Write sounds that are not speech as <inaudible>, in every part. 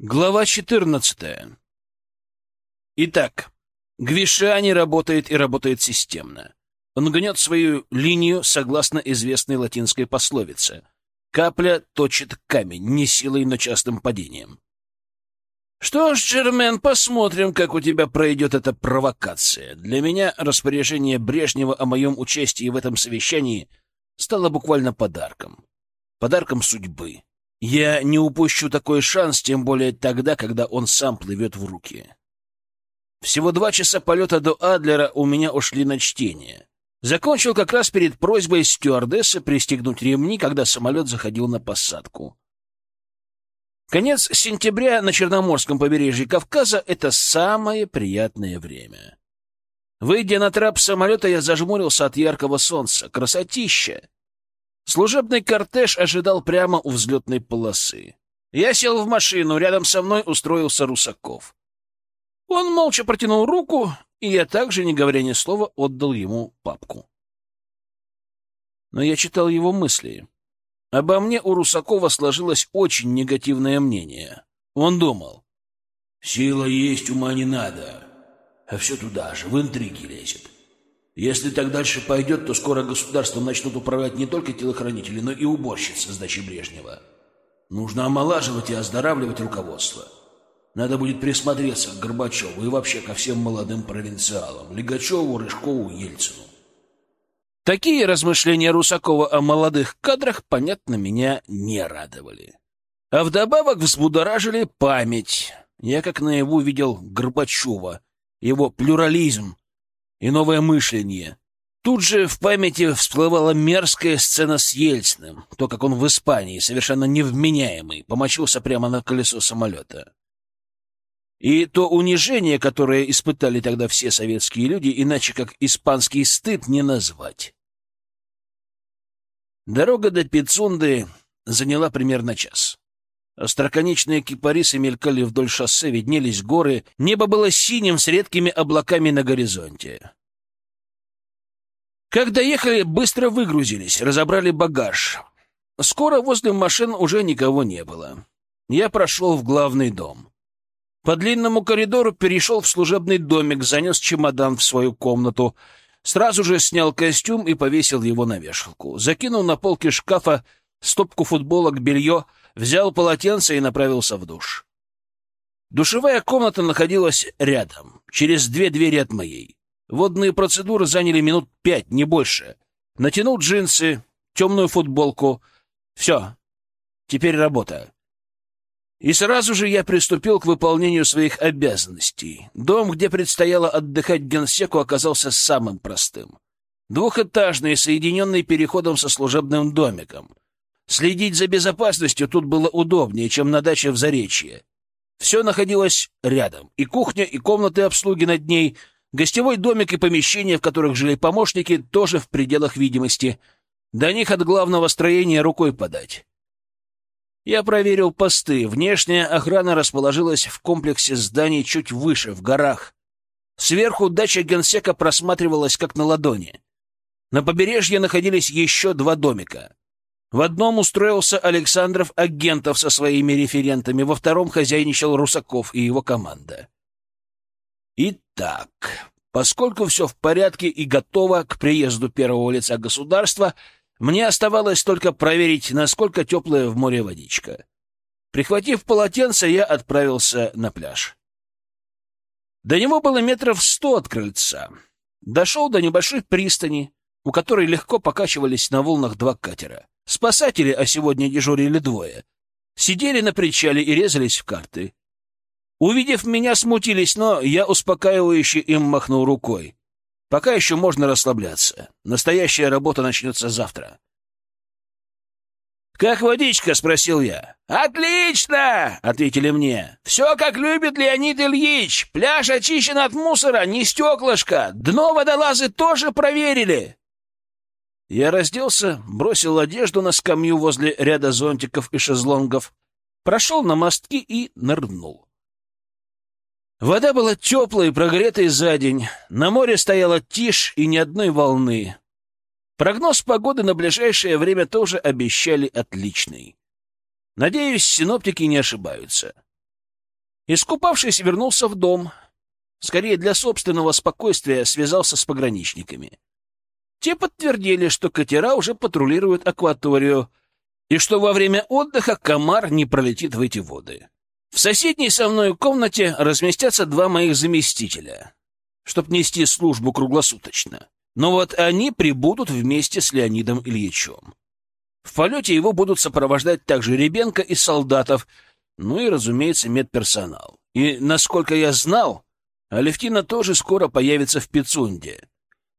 Глава 14. Итак, Гвишани работает и работает системно. Он гнет свою линию согласно известной латинской пословице. Капля точит камень, не силой, но частым падением. Что ж, Джермен, посмотрим, как у тебя пройдет эта провокация. Для меня распоряжение Брежнева о моем участии в этом совещании стало буквально подарком. Подарком судьбы. Я не упущу такой шанс, тем более тогда, когда он сам плывет в руки. Всего два часа полета до Адлера у меня ушли на чтение. Закончил как раз перед просьбой стюардессы пристегнуть ремни, когда самолет заходил на посадку. Конец сентября на Черноморском побережье Кавказа — это самое приятное время. Выйдя на трап самолета, я зажмурился от яркого солнца. Красотища! Служебный кортеж ожидал прямо у взлетной полосы. Я сел в машину, рядом со мной устроился Русаков. Он молча протянул руку, и я также, не говоря ни слова, отдал ему папку. Но я читал его мысли. Обо мне у Русакова сложилось очень негативное мнение. Он думал. «Сила есть, ума не надо. А все туда же, в интриги лезет. Если так дальше пойдет, то скоро государством начнут управлять не только телохранители, но и уборщицы с дачи Брежнева. Нужно омолаживать и оздоравливать руководство. Надо будет присмотреться к Горбачеву и вообще ко всем молодым провинциалам. Легачеву, Рыжкову, Ельцину. Такие размышления Русакова о молодых кадрах, понятно, меня не радовали. А вдобавок взбудоражили память. Я как наяву видел Горбачева, его плюрализм, и новое мышление. Тут же в памяти всплывала мерзкая сцена с Ельциным, то, как он в Испании, совершенно невменяемый, помочился прямо на колесо самолета. И то унижение, которое испытали тогда все советские люди, иначе как испанский стыд не назвать. Дорога до Пицунды заняла примерно час. Остроконечные кипарисы мелькали вдоль шоссе, виднелись горы, небо было синим с редкими облаками на горизонте. Как доехали, быстро выгрузились, разобрали багаж. Скоро возле машин уже никого не было. Я прошел в главный дом. По длинному коридору перешел в служебный домик, занес чемодан в свою комнату, сразу же снял костюм и повесил его на вешалку. Закинул на полки шкафа стопку футболок, белье — взял полотенце и направился в душ. Душевая комната находилась рядом, через две двери от моей. Водные процедуры заняли минут пять, не больше. Натянул джинсы, темную футболку. Все, теперь работа. И сразу же я приступил к выполнению своих обязанностей. Дом, где предстояло отдыхать генсеку, оказался самым простым. Двухэтажный, соединенный переходом со служебным домиком — Следить за безопасностью тут было удобнее, чем на даче в Заречье. Все находилось рядом. И кухня, и комнаты обслуги над ней, гостевой домик и помещения, в которых жили помощники, тоже в пределах видимости. До них от главного строения рукой подать. Я проверил посты. Внешняя охрана расположилась в комплексе зданий чуть выше, в горах. Сверху дача генсека просматривалась как на ладони. На побережье находились еще два домика. В одном устроился Александров Агентов со своими референтами, во втором хозяйничал Русаков и его команда. Итак, поскольку все в порядке и готово к приезду первого лица государства, мне оставалось только проверить, насколько теплая в море водичка. Прихватив полотенце, я отправился на пляж. До него было метров сто от крыльца. Дошел до небольшой пристани, у которой легко покачивались на волнах два катера. Спасатели, а сегодня дежурили двое, сидели на причале и резались в карты. Увидев меня, смутились, но я успокаивающе им махнул рукой. Пока еще можно расслабляться. Настоящая работа начнется завтра. «Как водичка?» — спросил я. «Отлично!» — ответили мне. «Все, как любит Леонид Ильич. Пляж очищен от мусора, не стеклышко. Дно водолазы тоже проверили. Я разделся, бросил одежду на скамью возле ряда зонтиков и шезлонгов, прошел на мостки и нырнул. Вода была теплой, прогретой за день. На море стояла тишь и ни одной волны. Прогноз погоды на ближайшее время тоже обещали отличный. Надеюсь, синоптики не ошибаются. Искупавшись, вернулся в дом. Скорее для собственного спокойствия связался с пограничниками. Те подтвердили, что катера уже патрулируют акваторию, и что во время отдыха комар не пролетит в эти воды. В соседней со мной комнате разместятся два моих заместителя, чтобы нести службу круглосуточно. Но вот они прибудут вместе с Леонидом Ильичем. В полете его будут сопровождать также Ребенко и солдатов, ну и, разумеется, медперсонал. И, насколько я знал, Алевтина тоже скоро появится в Пицунде.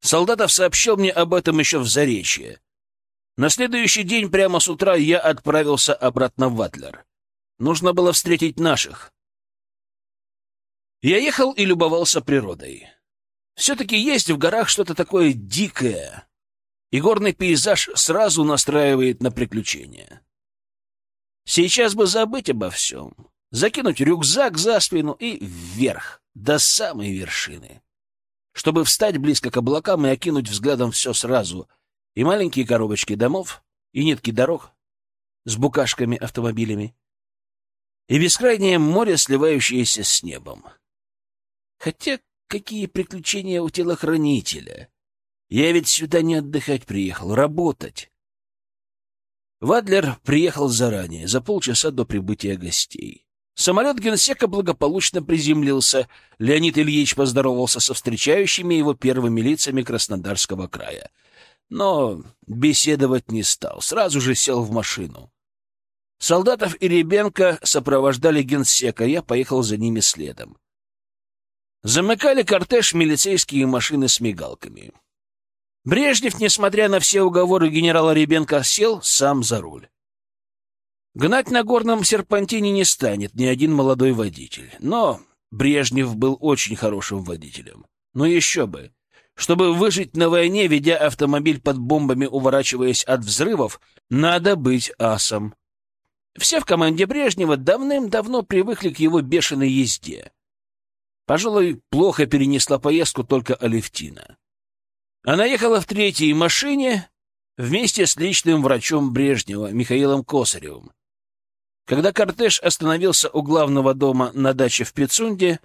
Солдатов сообщил мне об этом еще в Заречье. На следующий день прямо с утра я отправился обратно в Атлер. Нужно было встретить наших. Я ехал и любовался природой. Все-таки есть в горах что-то такое дикое, и горный пейзаж сразу настраивает на приключения. Сейчас бы забыть обо всем, закинуть рюкзак за спину и вверх, до самой вершины. Чтобы встать близко к облакам и окинуть взглядом все сразу, и маленькие коробочки домов, и нитки дорог с букашками-автомобилями, и бескрайнее море, сливающееся с небом. Хотя какие приключения у телохранителя? Я ведь сюда не отдыхать приехал, работать. Вадлер приехал заранее, за полчаса до прибытия гостей. Самолет генсека благополучно приземлился. Леонид Ильич поздоровался со встречающими его первыми лицами Краснодарского края. Но беседовать не стал, сразу же сел в машину. Солдатов и Ребенко сопровождали генсека, я поехал за ними следом. Замыкали кортеж милицейские машины с мигалками. Брежнев, несмотря на все уговоры генерала Ребенко, сел сам за руль. Гнать на горном серпантине не станет ни один молодой водитель. Но Брежнев был очень хорошим водителем. Но еще бы. Чтобы выжить на войне, ведя автомобиль под бомбами, уворачиваясь от взрывов, надо быть асом. Все в команде Брежнева давным-давно привыкли к его бешеной езде. Пожалуй, плохо перенесла поездку только Алевтина. Она ехала в третьей машине вместе с личным врачом Брежнева Михаилом Косаревым. Когда кортеж остановился у главного дома на даче в Пицунде,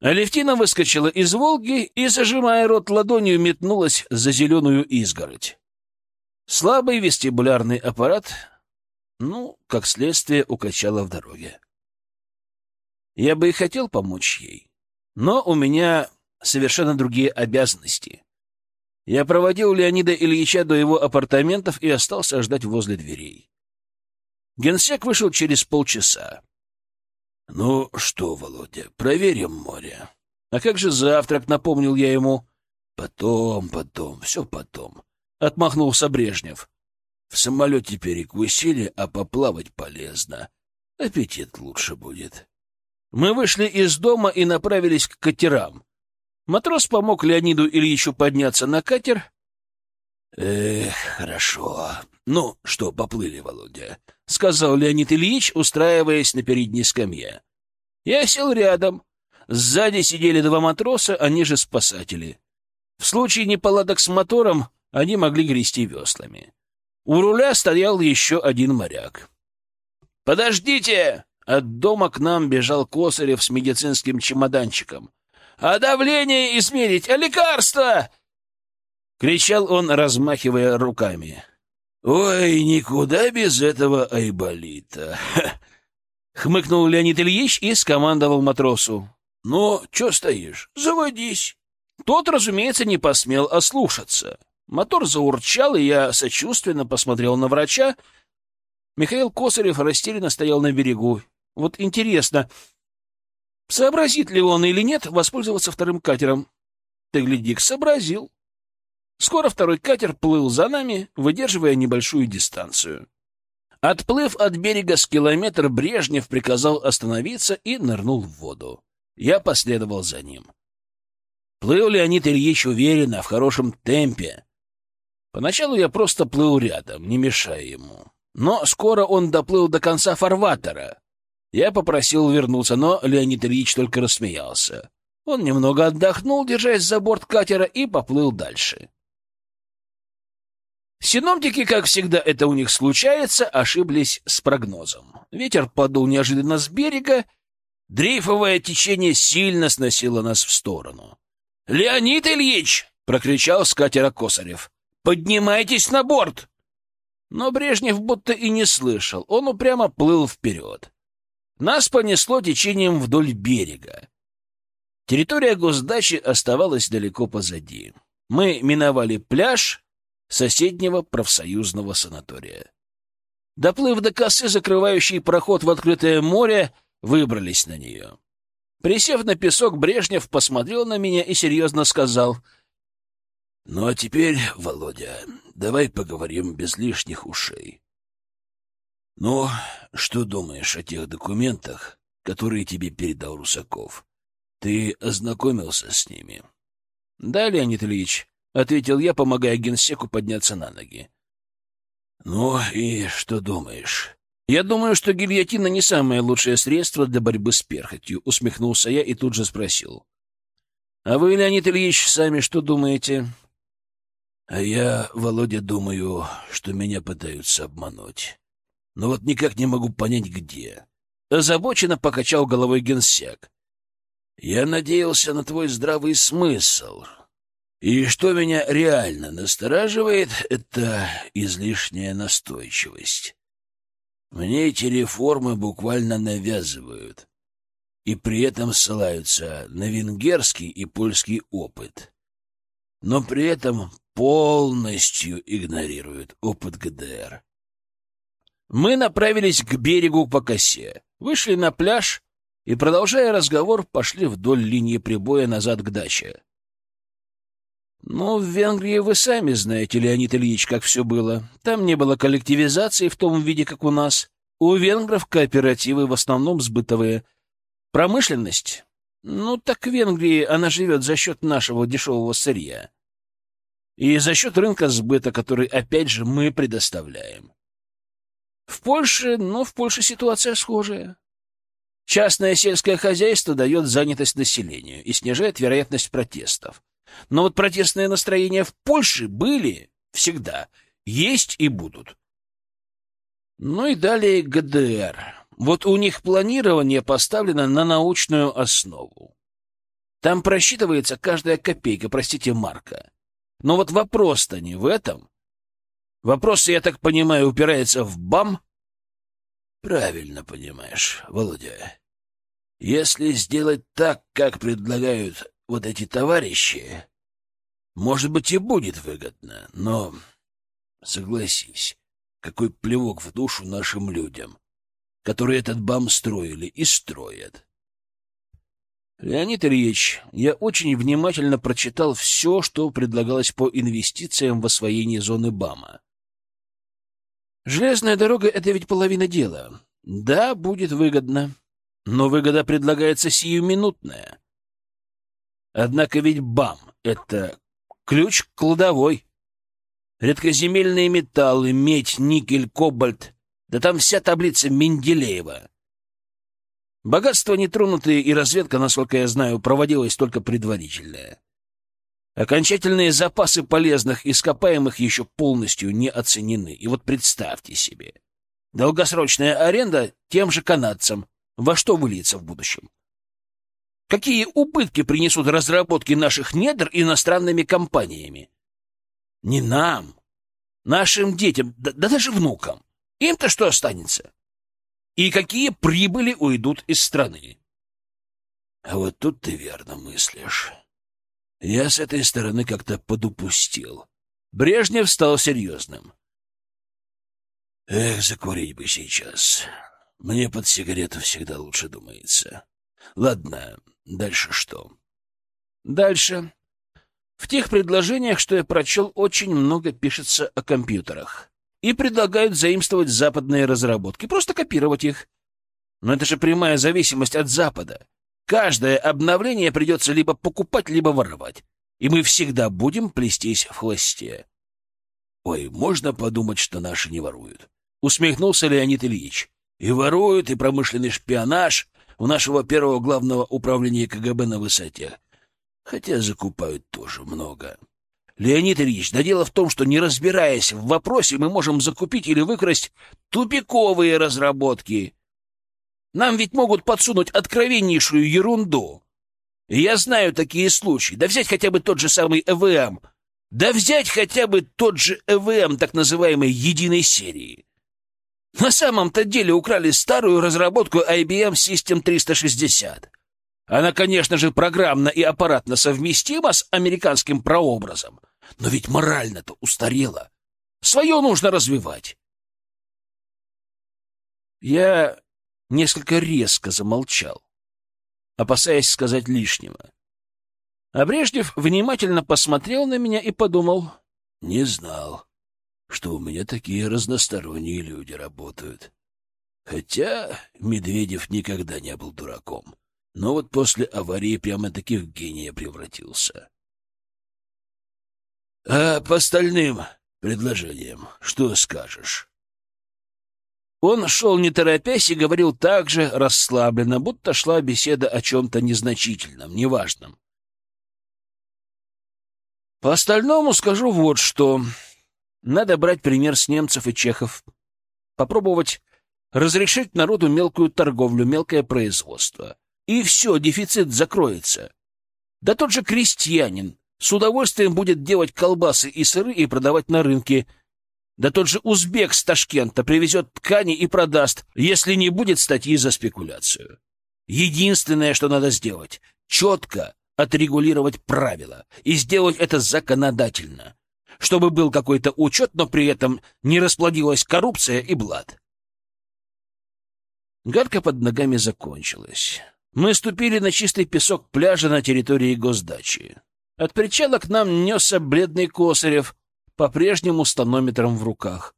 Алевтина выскочила из «Волги» и, зажимая рот ладонью, метнулась за зеленую изгородь. Слабый вестибулярный аппарат, ну, как следствие, укачало в дороге. Я бы и хотел помочь ей, но у меня совершенно другие обязанности. Я проводил Леонида Ильича до его апартаментов и остался ждать возле дверей. Генсек вышел через полчаса. — Ну что, Володя, проверим море. — А как же завтрак, — напомнил я ему. — Потом, потом, все потом, — отмахнулся Брежнев. — В самолете перекусили, а поплавать полезно. Аппетит лучше будет. Мы вышли из дома и направились к катерам. Матрос помог Леониду Ильичу подняться на катер. — Эх, хорошо. Ну что, поплыли, Володя, — сказал Леонид Ильич, устраиваясь на передней скамье. Я сел рядом. Сзади сидели два матроса, они же спасатели. В случае неполадок с мотором они могли грести веслами. У руля стоял еще один моряк. «Подождите!» От дома к нам бежал Косарев с медицинским чемоданчиком. «А давление измерить, а лекарства!» Кричал он, размахивая руками. «Ой, никуда без этого айболита!» <laughs> Хмыкнул Леонид Ильич и скомандовал матросу. «Ну, что стоишь? Заводись!» Тот, разумеется, не посмел ослушаться. Мотор заурчал, и я сочувственно посмотрел на врача. Михаил Косарев растерянно стоял на берегу. Вот интересно, сообразит ли он или нет воспользоваться вторым катером? Ты гляди сообразил. Скоро второй катер плыл за нами, выдерживая небольшую дистанцию. Отплыв от берега с километр, Брежнев приказал остановиться и нырнул в воду. Я последовал за ним. Плыл Леонид Ильич уверенно, в хорошем темпе. Поначалу я просто плыл рядом, не мешая ему. Но скоро он доплыл до конца фарватера. Я попросил вернуться, но Леонид Ильич только рассмеялся. Он немного отдохнул, держась за борт катера, и поплыл дальше. Синоптики, как всегда это у них случается, ошиблись с прогнозом. Ветер подул неожиданно с берега, Дрейфовое течение сильно сносило нас в сторону. «Леонид Ильич!» — прокричал с катера Косарев. «Поднимайтесь на борт!» Но Брежнев будто и не слышал, он упрямо плыл вперед. Нас понесло течением вдоль берега. Территория госдачи оставалась далеко позади. Мы миновали пляж соседнего профсоюзного санатория. Доплыв до косы, закрывающей проход в открытое море, выбрались на нее. Присев на песок, Брежнев посмотрел на меня и серьезно сказал. — Ну а теперь, Володя, давай поговорим без лишних ушей. — Ну, что думаешь о тех документах, которые тебе передал Русаков? Ты ознакомился с ними? — Да, Леонид Ильич, — ответил я, помогая генсеку подняться на ноги. — Ну и что думаешь? «Я думаю, что гильотина не самое лучшее средство для борьбы с перхотью», — усмехнулся я и тут же спросил. «А вы, Леонид Ильич, сами что думаете?» «А я, Володя, думаю, что меня пытаются обмануть. Но вот никак не могу понять, где». Озабоченно покачал головой генсек. «Я надеялся на твой здравый смысл. И что меня реально настораживает, это излишняя настойчивость». Мне эти реформы буквально навязывают, и при этом ссылаются на венгерский и польский опыт, но при этом полностью игнорируют опыт ГДР. Мы направились к берегу по косе, вышли на пляж и, продолжая разговор, пошли вдоль линии прибоя назад к даче. Ну, в Венгрии вы сами знаете, Леонид Ильич, как все было. Там не было коллективизации в том виде, как у нас. У венгров кооперативы в основном сбытовые. Промышленность? Ну, так в Венгрии она живет за счет нашего дешевого сырья. И за счет рынка сбыта, который, опять же, мы предоставляем. В Польше, ну, в Польше ситуация схожая. Частное сельское хозяйство дает занятость населению и снижает вероятность протестов. Но вот протестные настроения в Польше были всегда, есть и будут. Ну и далее ГДР. Вот у них планирование поставлено на научную основу. Там просчитывается каждая копейка, простите, марка. Но вот вопрос-то не в этом. Вопрос, я так понимаю, упирается в БАМ? Правильно понимаешь, Володя. Если сделать так, как предлагают вот эти товарищи, может быть, и будет выгодно, но согласись, какой плевок в душу нашим людям, которые этот бам строили и строят. Леонид Ильич, я очень внимательно прочитал все, что предлагалось по инвестициям в освоение зоны БАМа. Железная дорога — это ведь половина дела. Да, будет выгодно, но выгода предлагается сиюминутная. Однако ведь БАМ — это ключ к кладовой. Редкоземельные металлы, медь, никель, кобальт. Да там вся таблица Менделеева. Богатства нетронутые и разведка, насколько я знаю, проводилась только предварительная. Окончательные запасы полезных ископаемых еще полностью не оценены. И вот представьте себе, долгосрочная аренда тем же канадцам во что выльется в будущем? Какие убытки принесут разработки наших недр иностранными компаниями? Не нам, нашим детям, да, да даже внукам. Им-то что останется? И какие прибыли уйдут из страны? А вот тут ты верно мыслишь. Я с этой стороны как-то подупустил. Брежнев стал серьезным. Эх, закурить бы сейчас. Мне под сигарету всегда лучше думается. Ладно, Дальше что? Дальше. В тех предложениях, что я прочел, очень много пишется о компьютерах. И предлагают заимствовать западные разработки, просто копировать их. Но это же прямая зависимость от Запада. Каждое обновление придется либо покупать, либо воровать. И мы всегда будем плестись в хвосте. Ой, можно подумать, что наши не воруют. Усмехнулся Леонид Ильич. И воруют, и промышленный шпионаж, у нашего первого главного управления КГБ на высоте. Хотя закупают тоже много. Леонид Ильич, да дело в том, что не разбираясь в вопросе, мы можем закупить или выкрасть тупиковые разработки. Нам ведь могут подсунуть откровеннейшую ерунду. Я знаю такие случаи. Да взять хотя бы тот же самый ЭВМ. Да взять хотя бы тот же ЭВМ так называемой единой серии. На самом-то деле украли старую разработку IBM System 360. Она, конечно же, программно и аппаратно совместима с американским прообразом, но ведь морально-то устарела. Свое нужно развивать. Я несколько резко замолчал, опасаясь сказать лишнего. А Брежнев внимательно посмотрел на меня и подумал, не знал, что у меня такие разносторонние люди работают. Хотя Медведев никогда не был дураком, но вот после аварии прямо-таки в гения превратился. — А по остальным предложениям что скажешь? Он шел не торопясь и говорил так же расслабленно, будто шла беседа о чем-то незначительном, неважном. По остальному скажу вот что. Надо брать пример с немцев и чехов. Попробовать разрешить народу мелкую торговлю, мелкое производство. И все, дефицит закроется. Да тот же крестьянин с удовольствием будет делать колбасы и сыры и продавать на рынке – да тот же узбек с Ташкента привезет ткани и продаст, если не будет статьи за спекуляцию. Единственное, что надо сделать — четко отрегулировать правила и сделать это законодательно, чтобы был какой-то учет, но при этом не расплодилась коррупция и блат. Гадка под ногами закончилась. Мы ступили на чистый песок пляжа на территории госдачи. От причала к нам несся бледный Косарев — по-прежнему с тонометром в руках.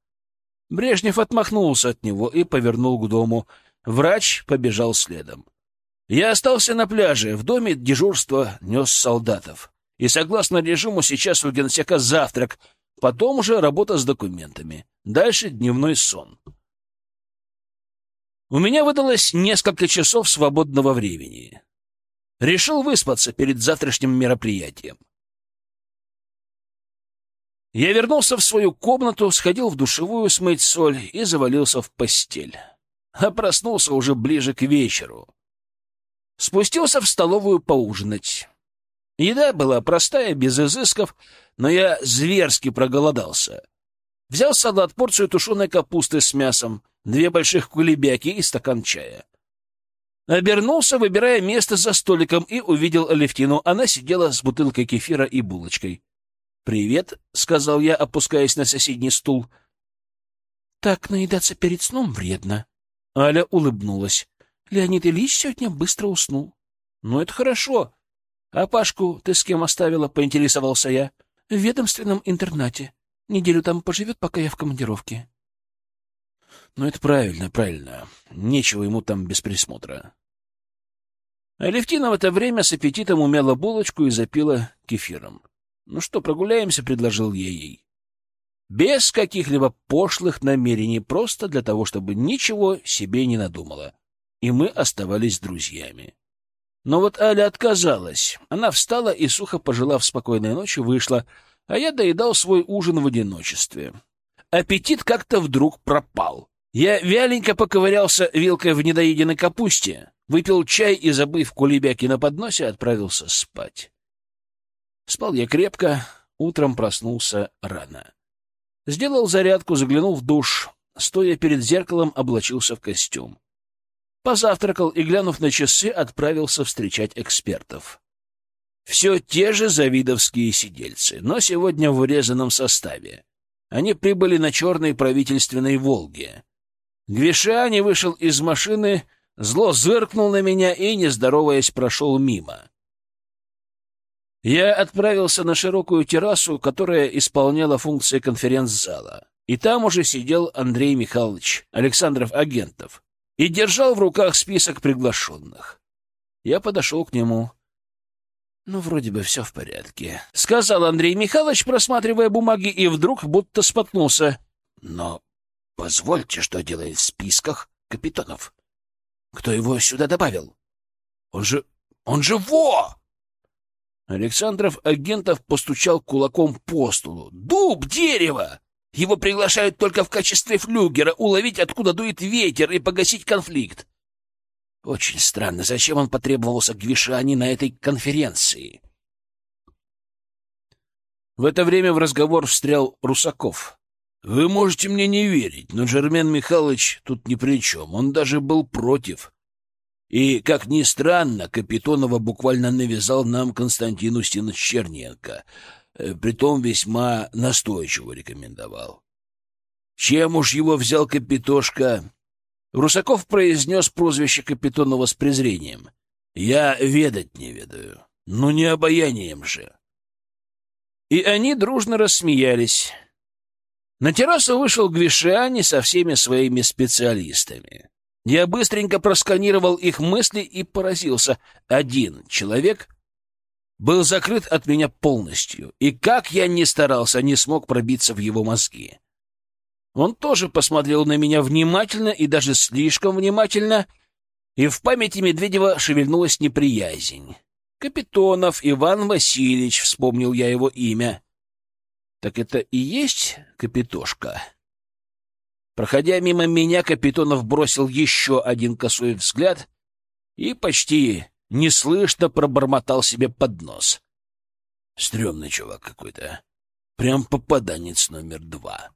Брежнев отмахнулся от него и повернул к дому. Врач побежал следом. Я остался на пляже. В доме дежурство нес солдатов. И согласно режиму сейчас у генсека завтрак, потом уже работа с документами. Дальше дневной сон. У меня выдалось несколько часов свободного времени. Решил выспаться перед завтрашним мероприятием. Я вернулся в свою комнату, сходил в душевую смыть соль и завалился в постель. А проснулся уже ближе к вечеру. Спустился в столовую поужинать. Еда была простая, без изысков, но я зверски проголодался. Взял салат, порцию тушеной капусты с мясом, две больших кулебяки и стакан чая. Обернулся, выбирая место за столиком, и увидел Алевтину. Она сидела с бутылкой кефира и булочкой. «Привет», — сказал я, опускаясь на соседний стул. «Так наедаться перед сном вредно». Аля улыбнулась. «Леонид Ильич сегодня быстро уснул». «Ну, это хорошо. А Пашку ты с кем оставила?» — поинтересовался я. «В ведомственном интернате. Неделю там поживет, пока я в командировке». «Ну, это правильно, правильно. Нечего ему там без присмотра». Алевтина в это время с аппетитом умела булочку и запила кефиром. «Ну что, прогуляемся?» — предложил я ей. Без каких-либо пошлых намерений, просто для того, чтобы ничего себе не надумала. И мы оставались друзьями. Но вот Аля отказалась. Она встала и, сухо пожелав спокойной ночи, вышла, а я доедал свой ужин в одиночестве. Аппетит как-то вдруг пропал. Я вяленько поковырялся вилкой в недоеденной капусте, выпил чай и, забыв кулебяки на подносе, отправился спать. Спал я крепко, утром проснулся рано. Сделал зарядку, заглянул в душ, стоя перед зеркалом, облачился в костюм. Позавтракал и, глянув на часы, отправился встречать экспертов. Все те же завидовские сидельцы, но сегодня в урезанном составе. Они прибыли на черной правительственной «Волге». Гвишани вышел из машины, зло зыркнул на меня и, не здороваясь, прошел мимо. Я отправился на широкую террасу, которая исполняла функции конференц-зала. И там уже сидел Андрей Михайлович Александров-Агентов и держал в руках список приглашенных. Я подошел к нему. «Ну, вроде бы все в порядке», — сказал Андрей Михайлович, просматривая бумаги, и вдруг будто споткнулся. «Но позвольте, что делает в списках капитанов? Кто его сюда добавил? Он же... он же во!» Александров Агентов постучал кулаком по столу. «Дуб! Дерево! Его приглашают только в качестве флюгера, уловить, откуда дует ветер, и погасить конфликт. Очень странно, зачем он потребовался Гвишани на этой конференции? В это время в разговор встрял Русаков. «Вы можете мне не верить, но Жермен Михайлович тут ни при чем. Он даже был против. И, как ни странно, Капитонова буквально навязал нам Константин Устинович Черненко, э, притом весьма настойчиво рекомендовал. Чем уж его взял Капитошка? Русаков произнес прозвище Капитонова с презрением. «Я ведать не ведаю, но не обаянием же». И они дружно рассмеялись. На террасу вышел Гвишани со всеми своими специалистами. Я быстренько просканировал их мысли и поразился. Один человек был закрыт от меня полностью, и как я ни старался, не смог пробиться в его мозги. Он тоже посмотрел на меня внимательно и даже слишком внимательно, и в памяти Медведева шевельнулась неприязнь. Капитонов Иван Васильевич, вспомнил я его имя. Так это и есть Капитошка? Проходя мимо меня, Капитонов бросил еще один косой взгляд и почти неслышно пробормотал себе под нос. Стремный чувак какой-то. Прям попаданец номер два.